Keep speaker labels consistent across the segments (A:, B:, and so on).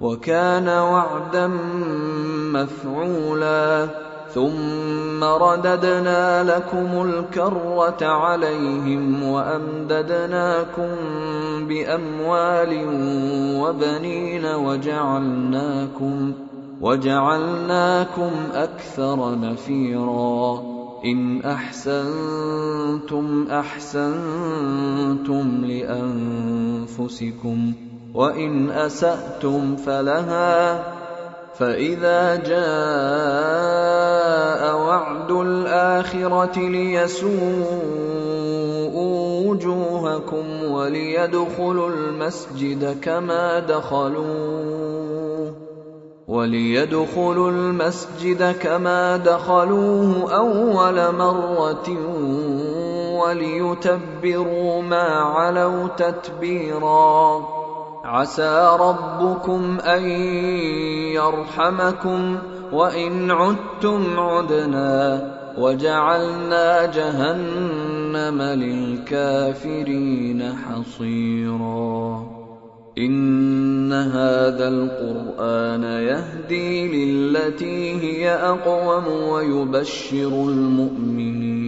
A: وكان وعدا مفعولا. ثم رددنا لكم الكرة عليهم وأمددناكم بأموال وبنين وجعلناكم وجعلناكم أكثر نفيرا. إن أحسنتم أحسنتم لأنفسكم. وإن أسأتم فلها فإذا جاء وعد الآخرة ليسوءوا وجوهكم وليدخلوا المسجد كما دخلوه وليدخلوا المسجد كما دخلوه أول مرة وليتبروا ما علوا تتبيرا. عسى ربكم أن يرحمكم وإن عدتم عدنا وجعلنا جهنم للكافرين حصيرا. إن هذا القرآن يهدي للتي هي أقوم ويبشر المؤمنين.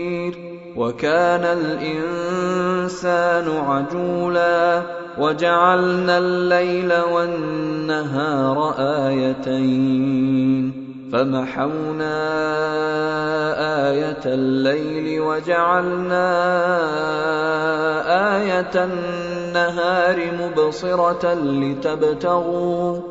A: وكان الإنسان عجولا وجعلنا الليل والنهار آيتين فمحونا آية الليل وجعلنا آية النهار مبصرة لتبتغوا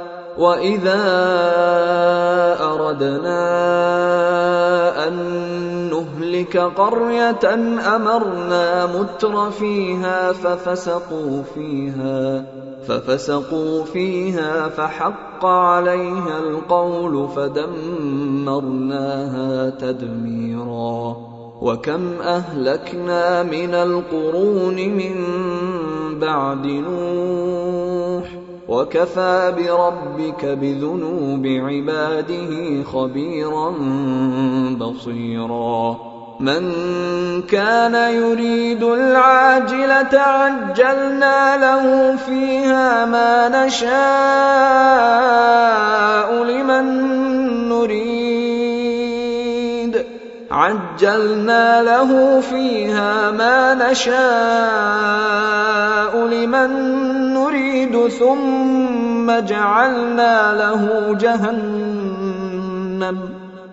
A: واذا اردنا ان نهلك قريه امرنا متر فيها ففسقوا فيها ففسقوا فيها فحق عليها القول فدمرناها تدميرا وكم اهلكنا من القرون من بعد نوح وكفى بربك بذنوب عباده خبيرا بصيرا. من كان يريد العاجلة عجلنا له فيها ما نشاء لمن نريد. عجلنا له فيها ما نشاء لمن نريد ثم جعلنا له جهنم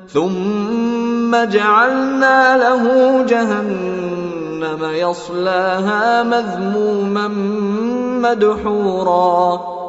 A: ثم جعلنا له جهنم يصلاها مذموما مدحورا.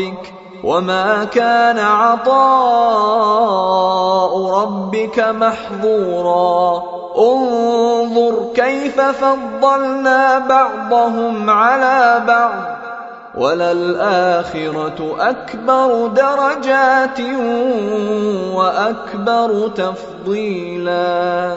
A: ربك وما كان عطاء ربك محظورا. انظر كيف فضلنا بعضهم على بعض. وللآخرة أكبر درجات وأكبر تفضيلا.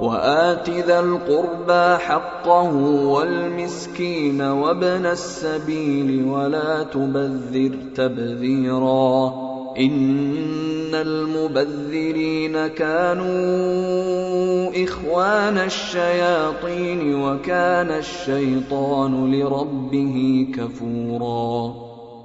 A: وآت ذا القربى حقه والمسكين وابن السبيل ولا تبذر تبذيرا إن المبذرين كانوا إخوان الشياطين وكان الشيطان لربه كفورا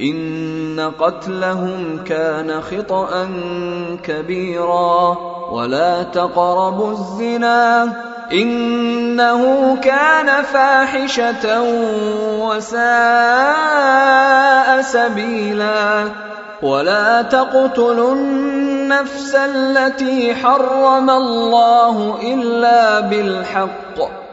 A: إن قتلهم كان خطأ كبيرا. ولا تقربوا الزنا إنه كان فاحشة وساء سبيلا. ولا تقتلوا النفس التي حرم الله إلا بالحق.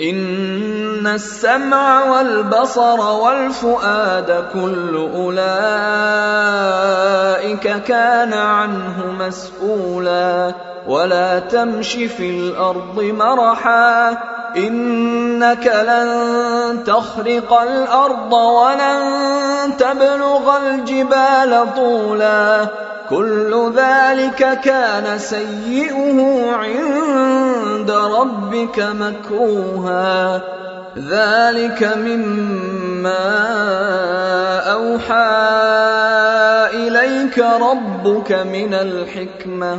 A: ان السمع والبصر والفؤاد كل اولئك كان عنه مسؤولا ولا تمش في الأرض مرحا إنك لن تخرق الأرض ولن تبلغ الجبال طولا. كل ذلك كان سيئه عند ربك مكروها. ذلك مما أوحى إليك ربك من الحكمة.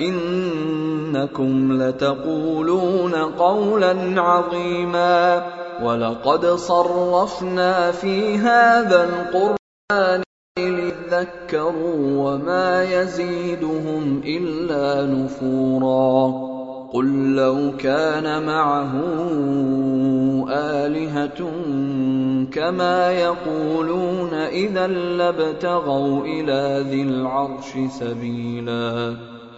A: إنكم لتقولون قولا عظيما ولقد صرفنا في هذا القرآن ليذكروا وما يزيدهم إلا نفورا قل لو كان معه آلهة كما يقولون إذا لابتغوا إلى ذي العرش سبيلا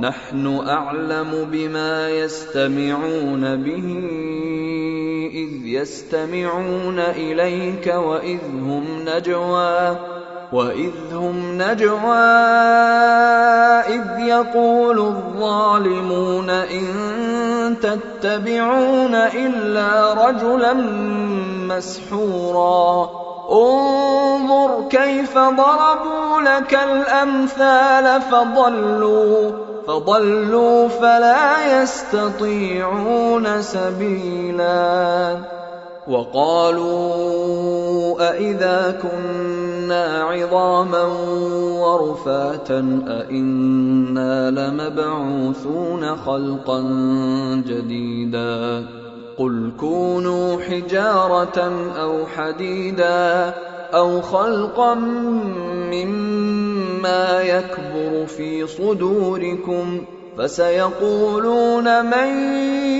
A: نحن أعلم بما يستمعون به إذ يستمعون إليك وإذ هم نجوى وإذ هم نجوى إذ يقول الظالمون إن تتبعون إلا رجلا مسحورا. انظر كيف ضربوا لك الأمثال فضلوا. فضلوا فلا يستطيعون سبيلا. وقالوا أإذا كنا عظاما ورفاتا أإنا لمبعوثون خلقا جديدا. قل كونوا حجارة أو حديدا أو خلقا مما يكبر في صدوركم فسيقولون من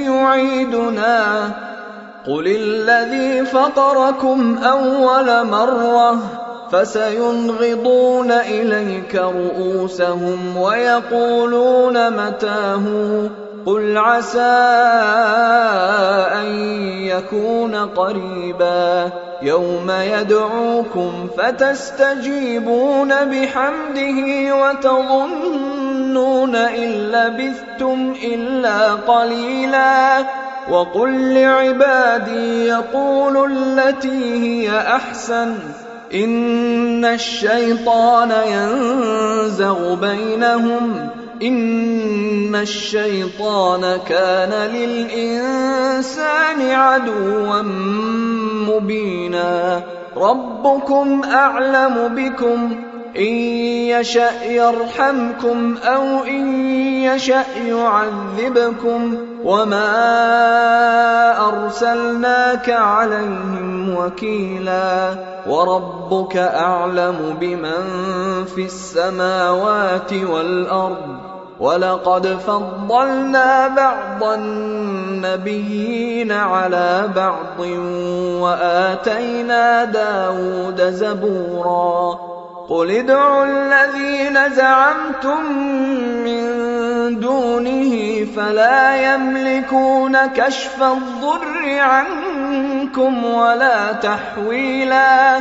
A: يعيدنا قل الذي فطركم أول مرة فسينغضون إليك رؤوسهم ويقولون متاه قل عسى ان يكون قريبا يوم يدعوكم فتستجيبون بحمده وتظنون ان لبثتم الا قليلا وقل لعبادي يقولوا التي هي احسن ان الشيطان ينزغ بينهم ان الشيطان كان للانسان عدوا مبينا. ربكم اعلم بكم. ان يشا يرحمكم أو ان يشا يعذبكم. وما ارسلناك عليهم وكيلا. وربك اعلم بمن في السماوات والارض. ولقد فضلنا بعض النبيين على بعض وآتينا داود زبورا. قل ادعوا الذين زعمتم من دونه فلا يملكون كشف الضر عنكم ولا تحويلا.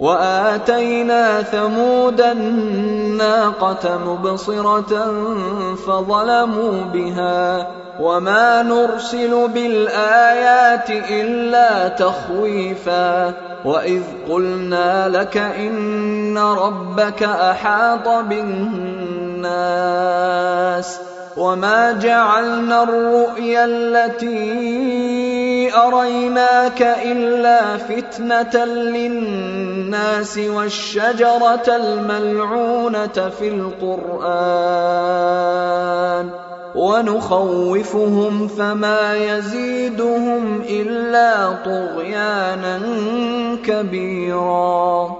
A: وآتينا ثمود الناقة مبصرة فظلموا بها وما نرسل بالآيات إلا تخويفا وإذ قلنا لك إن ربك أحاط بالناس وما جعلنا الرؤيا التي اريناك الا فتنه للناس والشجره الملعونه في القران ونخوفهم فما يزيدهم الا طغيانا كبيرا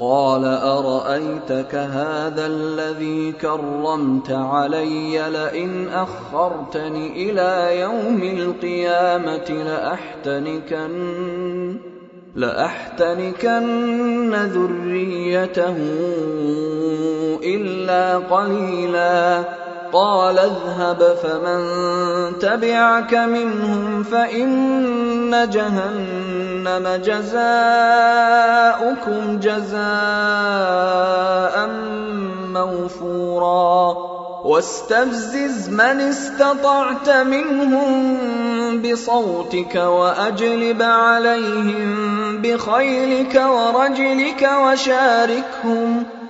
A: قال أرأيتك هذا الذي كرمت علي لئن اخرتن إلى يوم القيامة لاحتنكن لأحتنكن ذريته إلا قليلا. قال اذهب فمن تبعك منهم فإن جهنم جزاؤكم جزاء موفورا. واستفزز من استطعت منهم بصوتك وأجلب عليهم بخيلك ورجلك وشاركهم.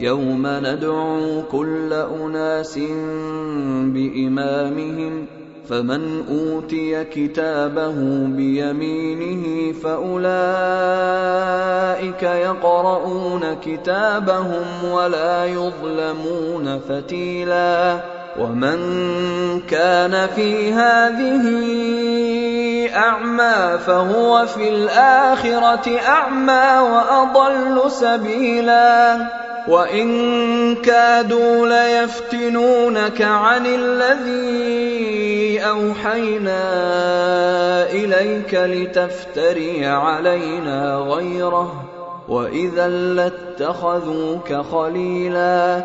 A: يوم ندعو كل أناس بإمامهم فمن أوتي كتابه بيمينه فأولئك يقرؤون كتابهم ولا يظلمون فتيلا. ومن كان في هذه أعمى فهو في الآخرة أعمى وأضل سبيلا. وان كادوا ليفتنونك عن الذي اوحينا اليك لتفتري علينا غيره واذا لاتخذوك خليلا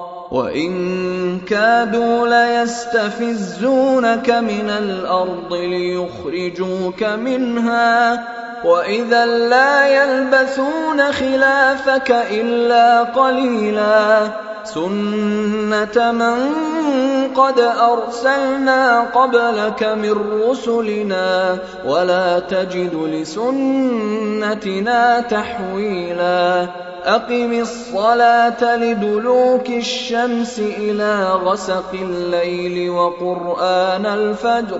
A: وإن كادوا ليستفزونك من الأرض ليخرجوك منها وإذا لا يلبثون خلافك إلا قليلا سنة من قد أرسلنا قبلك من رسلنا ولا تجد لسنتنا تحويلا أقم الصلاة لدلوك الشمس إلى غسق الليل وقرآن الفجر.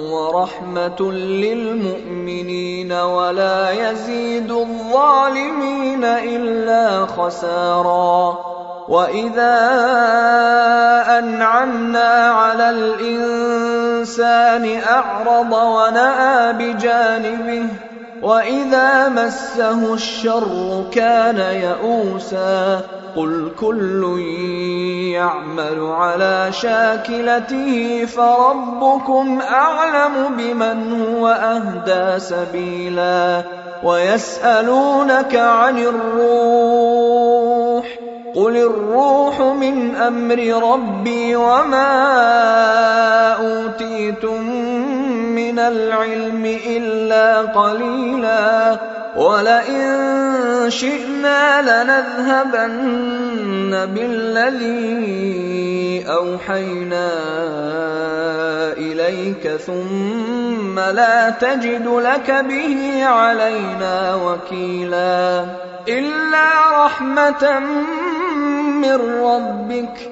A: ورحمة للمؤمنين ولا يزيد الظالمين إلا خسارا. وإذا أنعمنا على الإنسان أعرض ونأى بجانبه واذا مسه الشر كان يئوسا قل كل يعمل على شاكلته فربكم اعلم بمن هو اهدى سبيلا ويسالونك عن الروح قل الروح من أمر ربي وما اوتيتم من العلم إلا قليلا. ولئن شئنا لنذهبن بالذي اوحينا اليك ثم لا تجد لك به علينا وكيلا الا رحمه من ربك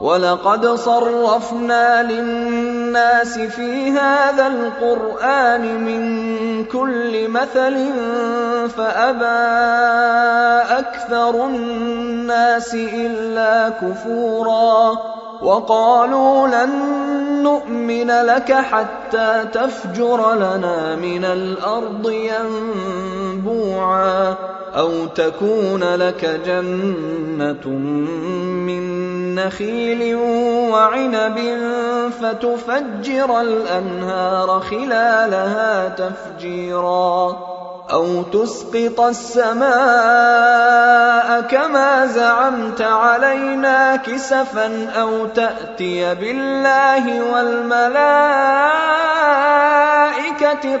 A: ولقد صرفنا للناس في هذا القران من كل مثل فابى أكثر الناس الا كفورا وقالوا لن نؤمن لك حتى تفجر لنا من الأرض ينبوعا أو تكون لك جنه من نخيل وعنب فتفجر الأنهار خلالها تفجيرا أو تسقط السماء كما زعمت علينا كسفا أو تأتي بالله والملائكة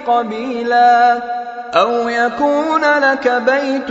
A: قبيلا أو يكون لك بيت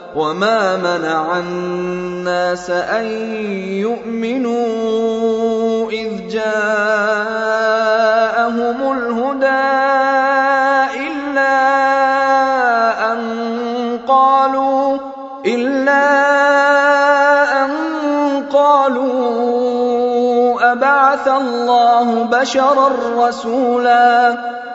A: وما منع الناس ان يؤمنوا اذ جاءهم الهدى الا ان قالوا الا ان قالوا ابعث الله بشرا رسولا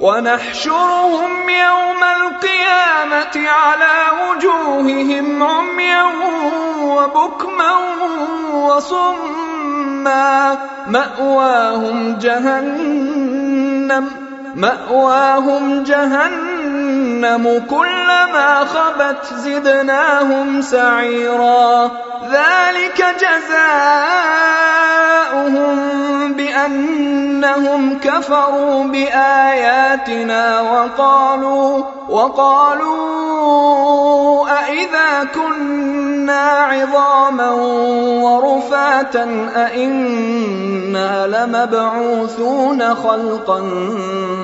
A: ونحشرهم يوم القيامة على وجوههم عميا وبكما وصما. مأواهم جهنم مأواهم جهنم. كلما خبت زدناهم سعيرا. ذلك جزاؤهم بأنهم كفروا بآياتنا وقالوا وقالوا أإذا كنا عظاما ورفاتا أإنا لمبعوثون خلقا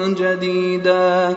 A: جديدا.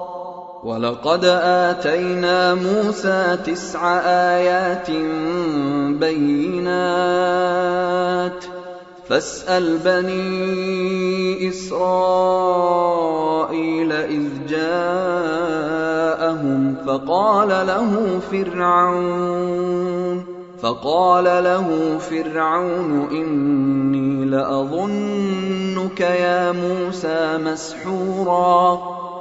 A: ولقد آتينا موسى تسع آيات بينات فاسأل بني إسرائيل إذ جاءهم فقال له فرعون فقال له فرعون إني لأظنك يا موسى مسحورا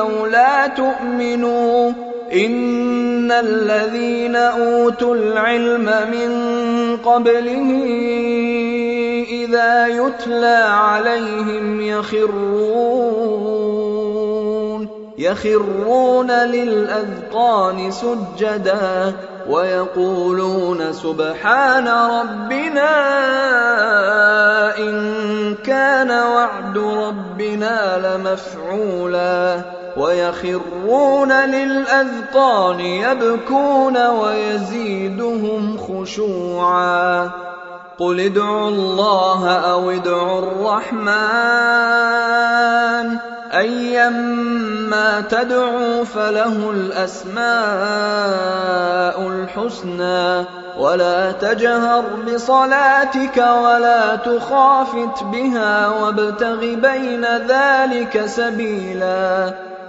A: أو لا تؤمنوا إن الذين أوتوا العلم من قبله إذا يتلى عليهم يخرون. يخرون للأذقان سجدا ويقولون سبحان ربنا إن كان وعد ربنا لمفعولا ويخرون للأذقان يبكون ويزيدهم خشوعا قل ادعوا الله أو ادعوا الرحمن ايما تدعوا فله الأسماء الحسنى ولا تجهر بصلاتك ولا تخافت بها وابتغ بين ذلك سبيلا